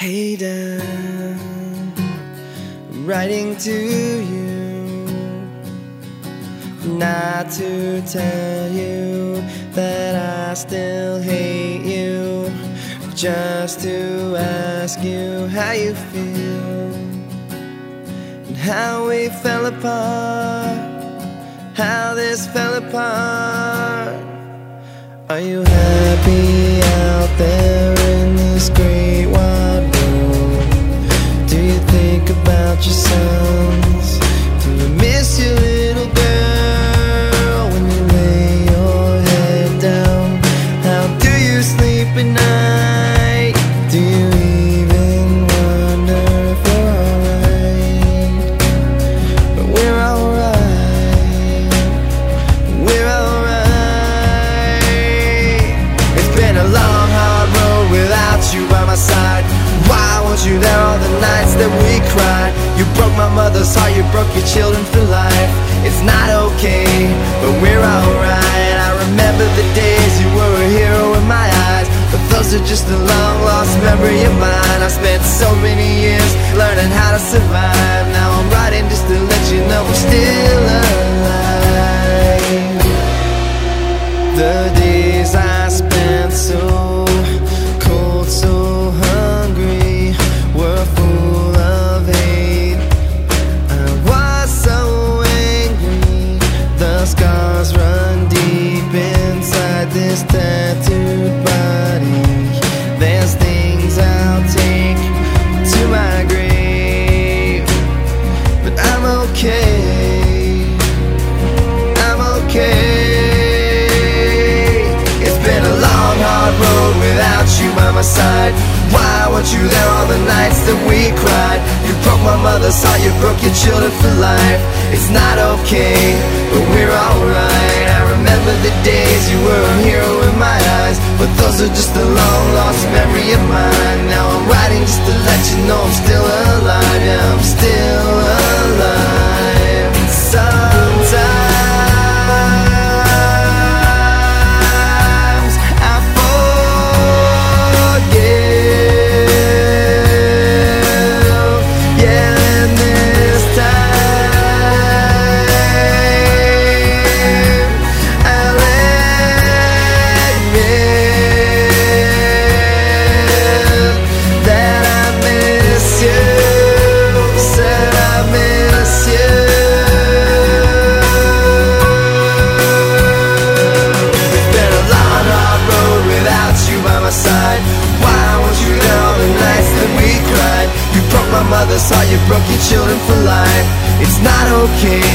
Hey Dad, writing to you. Not to tell you that I still hate you, just to ask you how you feel and how we fell apart, how this fell apart. Are you happy out there you there all the nights that we cried? You broke my mother's heart, you broke your children for life. It's not okay, but we're alright. I remember the days you were a hero in my eyes. But those are just a long lost memory of mine. I spent so many years learning how to survive. Now I'm writing just to let you know I'm still alive. The days I spent so this tattooed body. There's things I'll take to my grave, but I'm okay. I'm okay. It's been a long, hard road without you by my side. Why weren't you there all the nights that we cried? You broke my mother's heart, you broke your children for life. It's not okay, but we're alright. Remember the days you were a hero in my eyes, but those are just a long lost memory of mine. Now I'm writing just to let you know I'm still alive. Yeah, I'm still alive. Mother's heart, you broke your children for life. It's not okay,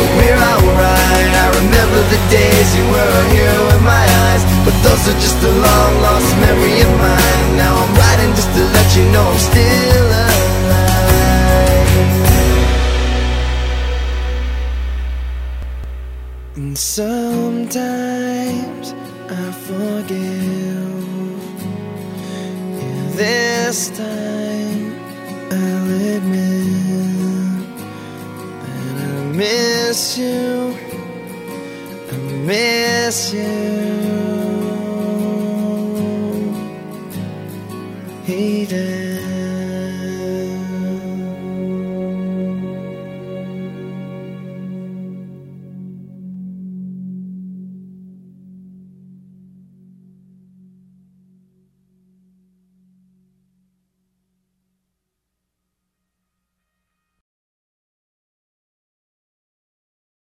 but we're alright. I remember the days you were a hero in my eyes, but those are just a long lost memory of mine. Now I'm writing just to let you know I'm still alive. And sometimes I. Yeah, this time miss you. I miss you. Hey, Dad.